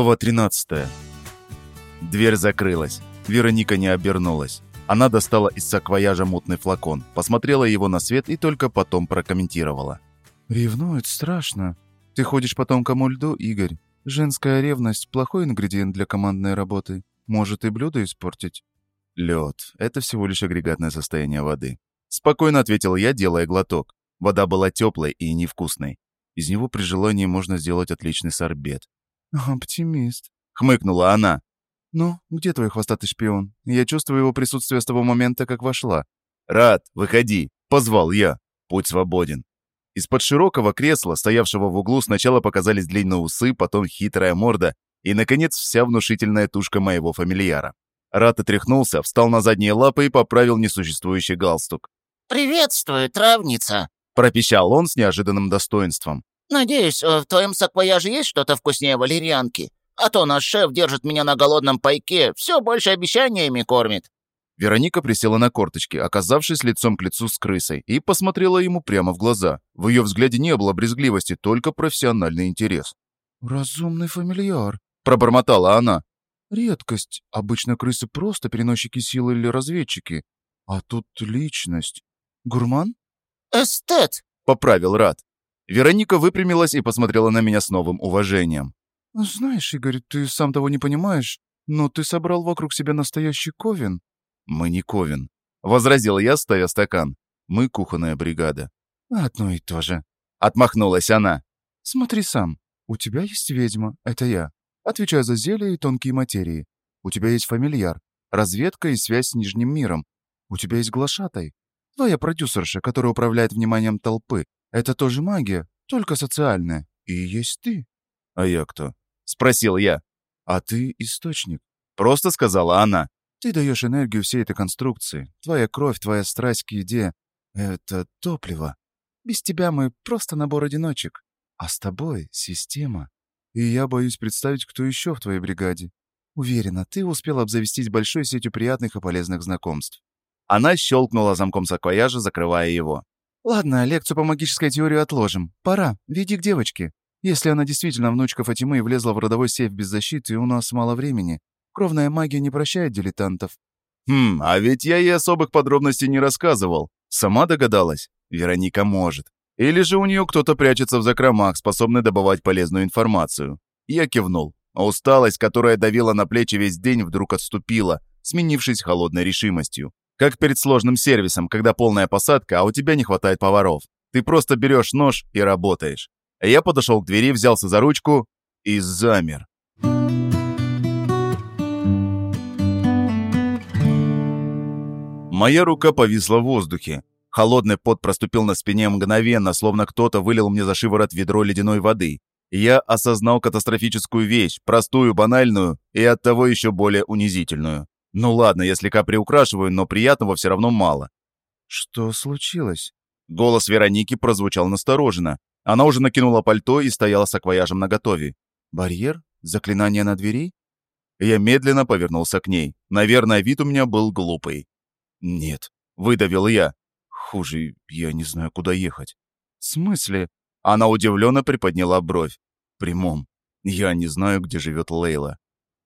Глава 13. Дверь закрылась. Вероника не обернулась. Она достала из саквояжа мутный флакон, посмотрела его на свет и только потом прокомментировала. «Ревнует страшно. Ты ходишь по тонкому льду, Игорь. Женская ревность – плохой ингредиент для командной работы. Может и блюдо испортить». Лед – это всего лишь агрегатное состояние воды. Спокойно ответил я, делая глоток. Вода была теплой и невкусной. Из него при желании можно сделать отличный сорбет. «Оптимист», — хмыкнула она. «Ну, где твой хвостатый шпион? Я чувствую его присутствие с того момента, как вошла». «Рад, выходи», — позвал я. Путь свободен. Из-под широкого кресла, стоявшего в углу, сначала показались длинные усы, потом хитрая морда и, наконец, вся внушительная тушка моего фамильяра. Рат отряхнулся, встал на задние лапы и поправил несуществующий галстук. «Приветствую, травница!» – пропищал он с неожиданным достоинством. «Надеюсь, э, в твоем саквояже есть что-то вкуснее валерьянки? А то наш шеф держит меня на голодном пайке, все больше обещаниями кормит». Вероника присела на корточки, оказавшись лицом к лицу с крысой, и посмотрела ему прямо в глаза. В ее взгляде не было брезгливости, только профессиональный интерес. «Разумный фамильяр», – пробормотала она. «Редкость. Обычно крысы просто переносчики силы или разведчики. А тут личность. Гурман?» «Эстет», – поправил Рад. Вероника выпрямилась и посмотрела на меня с новым уважением. «Знаешь, Игорь, ты сам того не понимаешь, но ты собрал вокруг себя настоящий ковен». «Мы не ковен», — возразил я, ставя стакан. «Мы кухонная бригада». «Одно и то же», — отмахнулась она. «Смотри сам. У тебя есть ведьма, это я. Отвечаю за зелья и тонкие материи. У тебя есть фамильяр, разведка и связь с Нижним миром. У тебя есть глашатай, твоя продюсерша, которая управляет вниманием толпы, это тоже магия, только социальная. И есть ты. А я кто? Спросил я. А ты источник. Просто сказала она. Ты даешь энергию всей этой конструкции. Твоя кровь, твоя страсть к еде — это топливо. Без тебя мы просто набор одиночек. А с тобой — система. И я боюсь представить, кто еще в твоей бригаде. Уверена, ты успел обзавестись большой сетью приятных и полезных знакомств. Она щелкнула замком саквояжа, закрывая его. «Ладно, лекцию по магической теории отложим. Пора. Веди к девочке. Если она действительно внучка Фатимы и влезла в родовой сейф без защиты, у нас мало времени. Кровная магия не прощает дилетантов». «Хм, а ведь я ей особых подробностей не рассказывал. Сама догадалась? Вероника может. Или же у нее кто-то прячется в закромах, способный добывать полезную информацию?» Я кивнул. А усталость, которая давила на плечи весь день, вдруг отступила, сменившись холодной решимостью. Как перед сложным сервисом, когда полная посадка, а у тебя не хватает поваров. Ты просто берешь нож и работаешь. Я подошел к двери, взялся за ручку и замер. Моя рука повисла в воздухе. Холодный пот проступил на спине мгновенно, словно кто-то вылил мне за шиворот ведро ледяной воды. Я осознал катастрофическую вещь, простую, банальную и оттого еще более унизительную. Ну ладно, я слегка приукрашиваю, но приятного все равно мало. Что случилось? Голос Вероники прозвучал настороженно. Она уже накинула пальто и стояла с акваяжем наготове. Барьер? Заклинание на двери? Я медленно повернулся к ней. Наверное, вид у меня был глупый. «Нет», — выдавил я. «Хуже, я не знаю, куда ехать». «В смысле?» Она удивленно приподняла бровь. «Прямом. Я не знаю, где живет Лейла.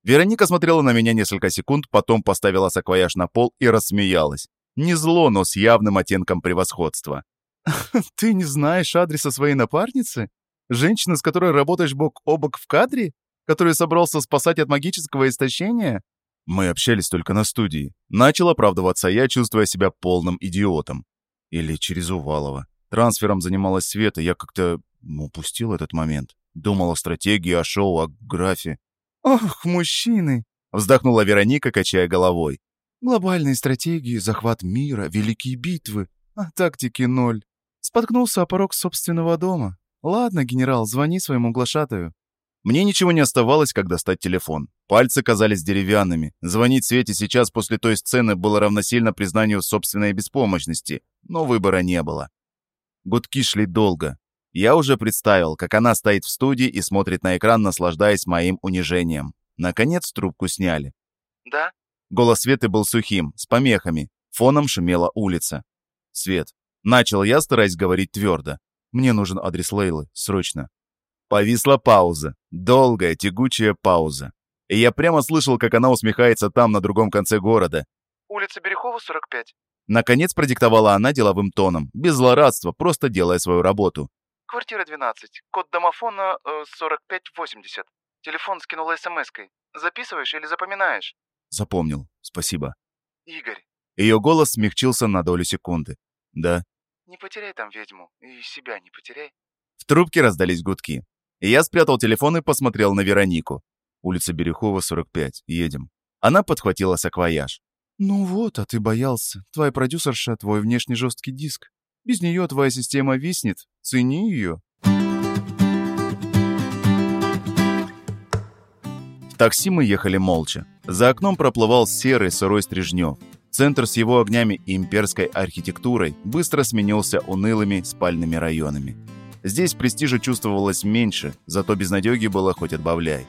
Вероника смотрела на меня несколько секунд, потом поставила саквояж на пол и рассмеялась. Не зло, но с явным оттенком превосходства. «Ты не знаешь адреса своей напарницы? Женщины, с которой работаешь бок о бок в кадре? Который собрался спасать от магического истощения?» Мы общались только на студии. Начал оправдываться я, чувствуя себя полным идиотом. Или через Увалова. Трансфером занималась Света, я как-то упустил этот момент. Думал о стратегии, о шоу, о графе. «Ох, мужчины!» — вздохнула Вероника, качая головой. «Глобальные стратегии, захват мира, великие битвы, а тактики ноль. Споткнулся о порог собственного дома. Ладно, генерал, звони своему глашатаю». Мне ничего не оставалось, как достать телефон. Пальцы казались деревянными. Звонить Свете сейчас после той сцены было равносильно признанию собственной беспомощности, но выбора не было. Гудки шли долго. Я уже представил, как она стоит в студии и смотрит на экран, наслаждаясь моим унижением. Наконец трубку сняли. «Да?» Голос Светы был сухим, с помехами. Фоном шумела улица. «Свет». Начал я, стараясь говорить твердо. «Мне нужен адрес Лейлы. Срочно». Повисла пауза. Долгая, тягучая пауза. И я прямо слышал, как она усмехается там, на другом конце города. «Улица Берехова, 45». Наконец продиктовала она деловым тоном, без злорадства, просто делая свою работу. «Квартира 12. Код домофона э, 4580. Телефон скинула смс-кой. Записываешь или запоминаешь?» Запомнил. Спасибо. «Игорь, Ее голос смягчился на долю секунды. Да. не потеряй там ведьму. И себя не потеряй». В трубке раздались гудки. И я спрятал телефон и посмотрел на Веронику. Улица Берехова, 45. Едем. Она подхватила саквояж. «Ну вот, а ты боялся. Твоя продюсерша — твой внешний жесткий диск. Без нее твоя система виснет. Цени ее». В такси мы ехали молча. За окном проплывал серый сырой Стрижнев. Центр с его огнями и имперской архитектурой быстро сменился унылыми спальными районами. Здесь престижа чувствовалось меньше, зато безнадёги было хоть отбавляй.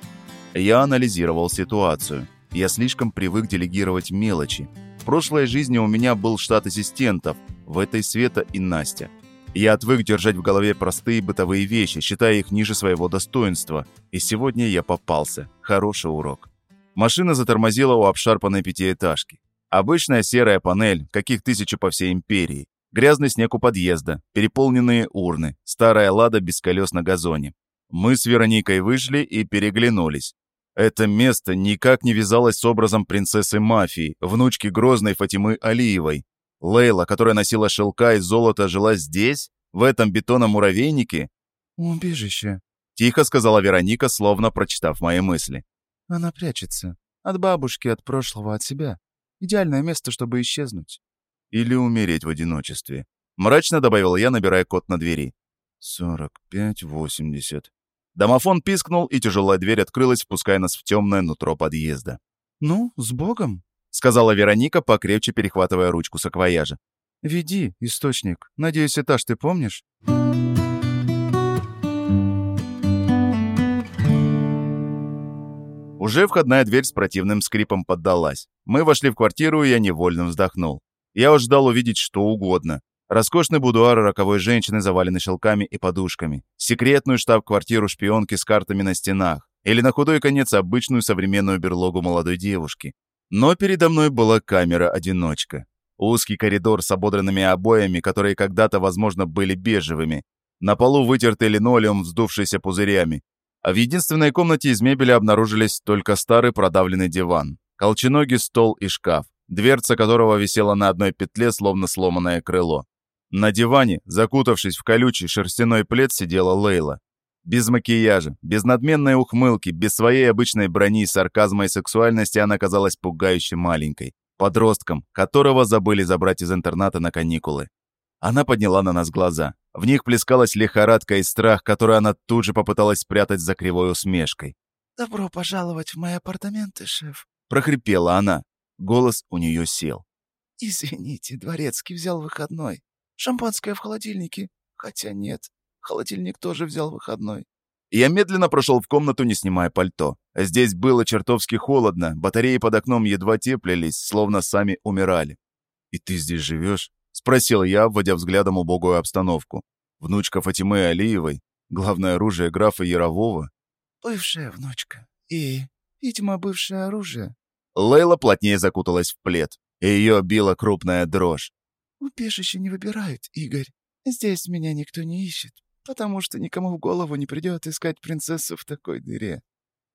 Я анализировал ситуацию. Я слишком привык делегировать мелочи. В прошлой жизни у меня был штат ассистентов, в этой Света и Настя. Я отвык держать в голове простые бытовые вещи, считая их ниже своего достоинства. И сегодня я попался. Хороший урок. Машина затормозила у обшарпанной пятиэтажки. Обычная серая панель, каких тысячи по всей империи. Грязный снег у подъезда, переполненные урны, старая лада без колес на газоне. Мы с Вероникой вышли и переглянулись. Это место никак не вязалось с образом принцессы мафии, внучки грозной Фатимы Алиевой. Лейла, которая носила шелка и золото, жила здесь, в этом бетонном муравейнике? «Убежище. Тихо сказала Вероника, словно прочитав мои мысли. Она прячется. От бабушки, от прошлого, от себя. Идеальное место, чтобы исчезнуть». Или умереть в одиночестве. Мрачно добавил я, набирая код на двери. «Сорок пять восемьдесят». Домофон пискнул, и тяжелая дверь открылась, впуская нас в темное нутро подъезда. «Ну, с Богом?» — сказала Вероника, покрепче перехватывая ручку саквояжа. «Веди, источник. Надеюсь, этаж ты помнишь?» Уже входная дверь с противным скрипом поддалась. Мы вошли в квартиру, и я невольно вздохнул. Я уж ждал увидеть что угодно. Роскошный будуар роковой женщины, заваленный шелками и подушками. Секретную штаб-квартиру шпионки с картами на стенах. Или на худой конец обычную современную берлогу молодой девушки. Но передо мной была камера-одиночка. Узкий коридор с ободранными обоями, которые когда-то, возможно, были бежевыми. На полу вытертый линолеум, вздувшийся пузырями. А в единственной комнате из мебели обнаружились только старый продавленный диван, колченогий стол и шкаф, дверца которого висела на одной петле, словно сломанное крыло. На диване, закутавшись в колючий шерстяной плед, сидела Лейла. Без макияжа, без надменной ухмылки, без своей обычной брони, сарказма и сексуальности она казалась пугающе маленькой. Подростком, которого забыли забрать из интерната на каникулы. Она подняла на нас глаза. В них плескалась лихорадка и страх, который она тут же попыталась спрятать за кривой усмешкой. «Добро пожаловать в мои апартаменты, шеф». Прохрипела она. Голос у нее сел. «Извините, дворецкий взял выходной. Шампанское в холодильнике. Хотя нет, холодильник тоже взял выходной». Я медленно прошел в комнату, не снимая пальто. Здесь было чертовски холодно, батареи под окном едва теплились, словно сами умирали. «И ты здесь живешь?» — спросил я, обводя взглядом убогую обстановку. Внучка Фатимы Алиевой, главное оружие графа Ярового. «Бывшая внучка. И, видимо, бывшее оружие. Лейла плотнее закуталась в плед, и ее била крупная дрожь. Убежище не выбирают, Игорь. Здесь меня никто не ищет, потому что никому в голову не придет искать принцессу в такой дыре.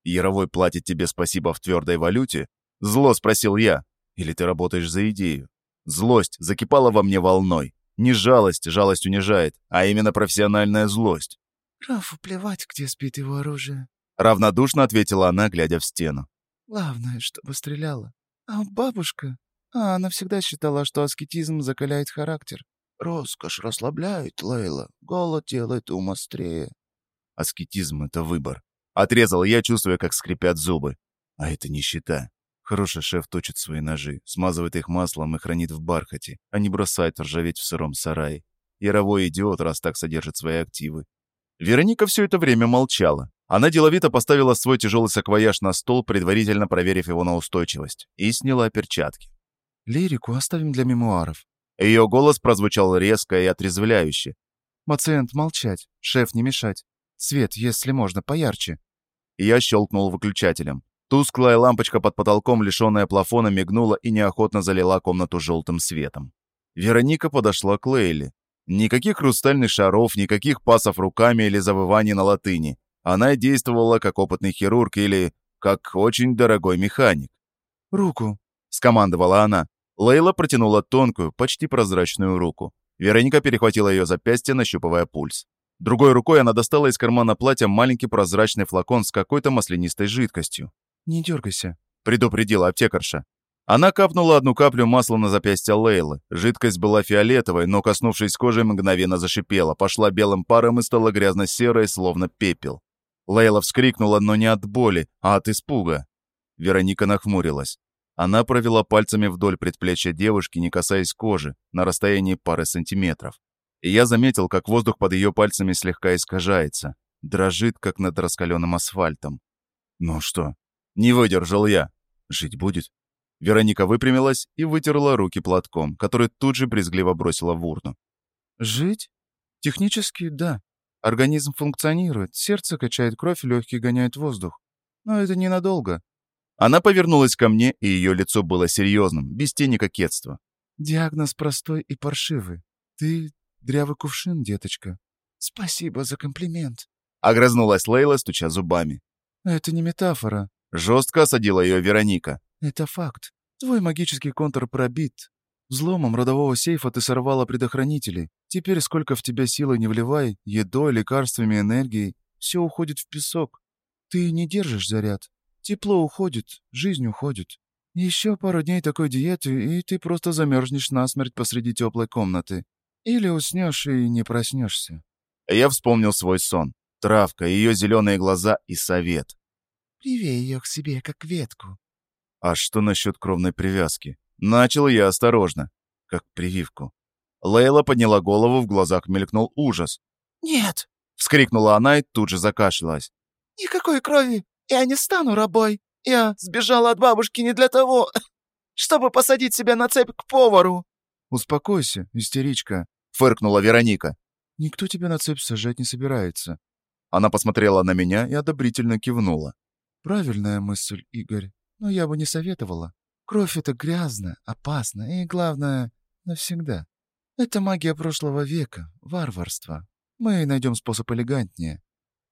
Яровой платит тебе спасибо в твердой валюте? Зло спросил я. Или ты работаешь за идею? Злость закипала во мне волной. Не жалость, жалость унижает, а именно профессиональная злость. Графу плевать, где спит его оружие. Равнодушно ответила она, глядя в стену. Главное, чтобы стреляла. А бабушка? А она всегда считала, что аскетизм закаляет характер. Роскошь расслабляет, Лейла. Голод делает ум острее. Аскетизм — это выбор. Отрезал я, чувствуя, как скрипят зубы. А это нищета. Хороший шеф точит свои ножи, смазывает их маслом и хранит в бархате, а не бросает ржаветь в сыром сарае. Яровой идиот, раз так содержит свои активы. Вероника все это время молчала. Она деловито поставила свой тяжелый саквояж на стол, предварительно проверив его на устойчивость, и сняла перчатки. Лирику оставим для мемуаров. Ее голос прозвучал резко и отрезвляюще. Мациент молчать, шеф не мешать. Свет, если можно, поярче». Я щелкнул выключателем. Тусклая лампочка под потолком, лишенная плафона, мигнула и неохотно залила комнату желтым светом. Вероника подошла к Лейли. Никаких хрустальных шаров, никаких пасов руками или завываний на латыни. Она действовала как опытный хирург или как очень дорогой механик. «Руку», — скомандовала она. Лейла протянула тонкую, почти прозрачную руку. Вероника перехватила ее запястье, нащупывая пульс. Другой рукой она достала из кармана платья маленький прозрачный флакон с какой-то маслянистой жидкостью. «Не дергайся», — предупредила аптекарша. Она капнула одну каплю масла на запястье Лейлы. Жидкость была фиолетовой, но, коснувшись кожи, мгновенно зашипела, пошла белым паром и стала грязно-серой, словно пепел. Лейла вскрикнула, но не от боли, а от испуга. Вероника нахмурилась. Она провела пальцами вдоль предплечья девушки, не касаясь кожи, на расстоянии пары сантиметров. И я заметил, как воздух под ее пальцами слегка искажается, дрожит, как над раскаленным асфальтом. «Ну что?» Не выдержал я. «Жить будет?» Вероника выпрямилась и вытерла руки платком, который тут же брезгливо бросила в урну. «Жить? Технически, да. Организм функционирует, сердце качает кровь, легкие гоняют воздух. Но это ненадолго. Она повернулась ко мне, и ее лицо было серьезным, без тени кокетства. «Диагноз простой и паршивый. Ты дрявый кувшин, деточка. Спасибо за комплимент». Огрызнулась Лейла, стуча зубами. «Это не метафора». Жестко осадила ее Вероника. «Это факт. Твой магический контур пробит. Взломом родового сейфа ты сорвала предохранители. Теперь сколько в тебя силы не вливай, едой, лекарствами, энергией, все уходит в песок. Ты не держишь заряд. Тепло уходит, жизнь уходит. Еще пару дней такой диеты, и ты просто замерзнешь насмерть посреди теплой комнаты. Или уснешь и не проснешься. Я вспомнил свой сон. Травка, ее зеленые глаза и совет. Привей ее к себе, как ветку. А что насчет кровной привязки? Начал я осторожно, как прививку. Лейла подняла голову, в глазах мелькнул ужас. «Нет!» — вскрикнула она и тут же закашлялась. «Никакой крови! Я не стану рабой! Я сбежала от бабушки не для того, чтобы посадить себя на цепь к повару!» «Успокойся, истеричка!» — фыркнула Вероника. «Никто тебя на цепь сажать не собирается». Она посмотрела на меня и одобрительно кивнула. «Правильная мысль, Игорь, но я бы не советовала. Кровь — это грязно, опасно и, главное, навсегда. Это магия прошлого века, варварство. Мы найдем способ элегантнее».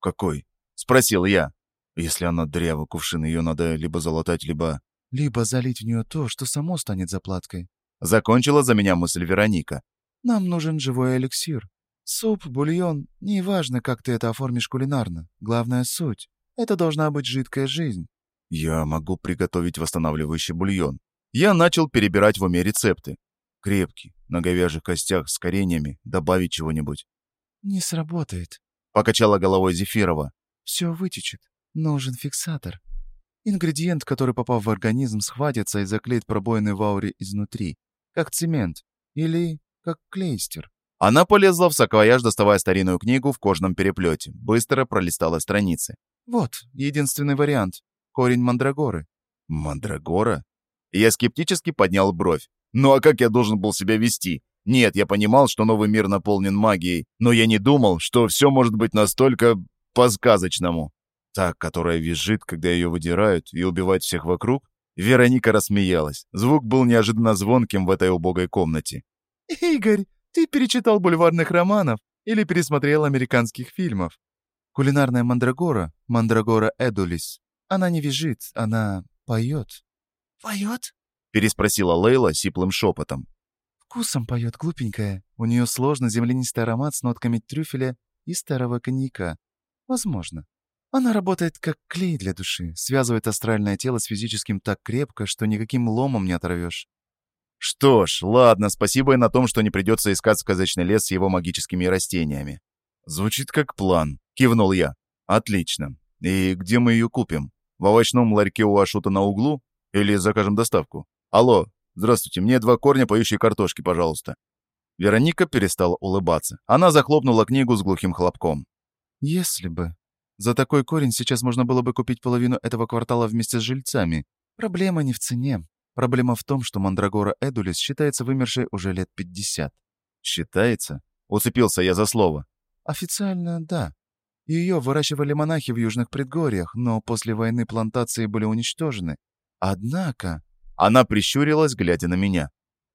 «Какой?» — спросил я. «Если она дрява кувшин, ее надо либо залатать, либо...» «Либо залить в нее то, что само станет заплаткой». Закончила за меня мысль Вероника. «Нам нужен живой эликсир. Суп, бульон, неважно, как ты это оформишь кулинарно. Главная суть. Это должна быть жидкая жизнь. Я могу приготовить восстанавливающий бульон. Я начал перебирать в уме рецепты. Крепкий, на говяжьих костях с кореньями, добавить чего-нибудь. «Не сработает», — покачала головой Зефирова. «Все вытечет. Нужен фиксатор. Ингредиент, который, попав в организм, схватится и заклеит пробоины в ауре изнутри, как цемент или как клейстер». Она полезла в саквояж, доставая старинную книгу в кожном переплете. Быстро пролистала страницы. «Вот, единственный вариант. Корень мандрагоры». «Мандрагора?» Я скептически поднял бровь. «Ну а как я должен был себя вести? Нет, я понимал, что новый мир наполнен магией, но я не думал, что все может быть настолько по-сказочному. Та, которая визжит, когда ее выдирают, и убивает всех вокруг?» Вероника рассмеялась. Звук был неожиданно звонким в этой убогой комнате. «Игорь, ты перечитал бульварных романов или пересмотрел американских фильмов? Кулинарная мандрагора, мандрагора эдулис, она не визжит, она поет». «Поет?» — переспросила Лейла сиплым шепотом. «Вкусом поет, глупенькая. У нее сложный землянистый аромат с нотками трюфеля и старого коньяка. Возможно. Она работает как клей для души, связывает астральное тело с физическим так крепко, что никаким ломом не оторвешь. Что ж, ладно, спасибо и на том, что не придется искать сказочный лес с его магическими растениями. Звучит как план, кивнул я. Отлично. И где мы ее купим? В овощном ларьке у Ашута на углу? Или закажем доставку? Алло, здравствуйте, мне два корня поющей картошки, пожалуйста». Вероника перестала улыбаться. Она захлопнула книгу с глухим хлопком. «Если бы. За такой корень сейчас можно было бы купить половину этого квартала вместе с жильцами. Проблема не в цене. Проблема в том, что Мандрагора Эдулис считается вымершей уже лет 50. «Считается?» — уцепился я за слово. «Официально, да. Ее выращивали монахи в южных предгорьях, но после войны плантации были уничтожены. Однако... Она прищурилась, глядя на меня.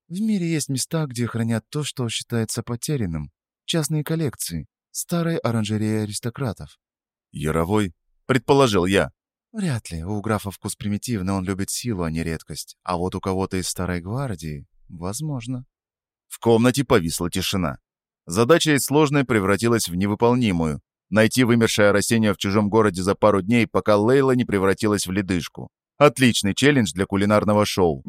В мире есть места, где хранят то, что считается потерянным. Частные коллекции. Старой оранжереи аристократов. Яровой, предположил я. Вряд ли. У графа вкус примитивный, он любит силу, а не редкость. А вот у кого-то из старой гвардии... Возможно. В комнате повисла тишина. Задача из сложной превратилась в невыполнимую. Найти вымершее растение в чужом городе за пару дней, пока Лейла не превратилась в ледышку. Отличный челлендж для кулинарного шоу.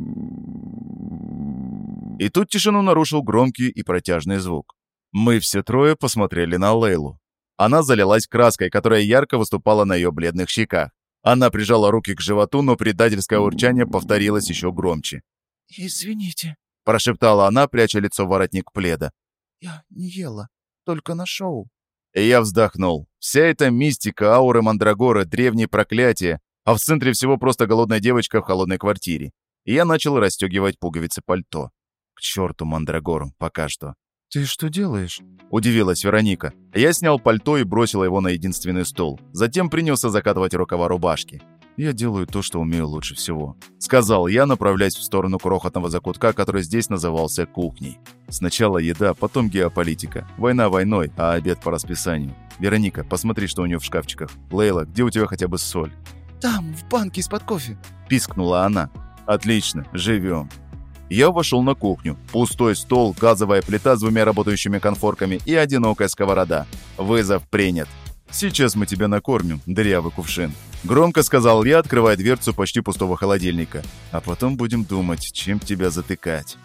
И тут тишину нарушил громкий и протяжный звук. Мы все трое посмотрели на Лейлу. Она залилась краской, которая ярко выступала на ее бледных щеках. Она прижала руки к животу, но предательское урчание повторилось еще громче. «Извините», — прошептала она, пряча лицо в воротник пледа. «Я не ела, только на шоу». И я вздохнул. Вся эта мистика, ауры Мандрагоры, древние проклятия, а в центре всего просто голодная девочка в холодной квартире. И я начал расстегивать пуговицы пальто. К черту Мандрагору, пока что. «Ты что делаешь?» – удивилась Вероника. Я снял пальто и бросил его на единственный стол. Затем принялся закатывать рукава рубашки. «Я делаю то, что умею лучше всего», — сказал я, направляясь в сторону крохотного закутка, который здесь назывался кухней. Сначала еда, потом геополитика. Война войной, а обед по расписанию. Вероника, посмотри, что у нее в шкафчиках. Лейла, где у тебя хотя бы соль? «Там, в банке из-под кофе», — пискнула она. «Отлично, живем». Я вошел на кухню. Пустой стол, газовая плита с двумя работающими конфорками и одинокая сковорода. Вызов принят. «Сейчас мы тебя накормим, дырявый кувшин», — громко сказал я, открывая дверцу почти пустого холодильника. «А потом будем думать, чем тебя затыкать».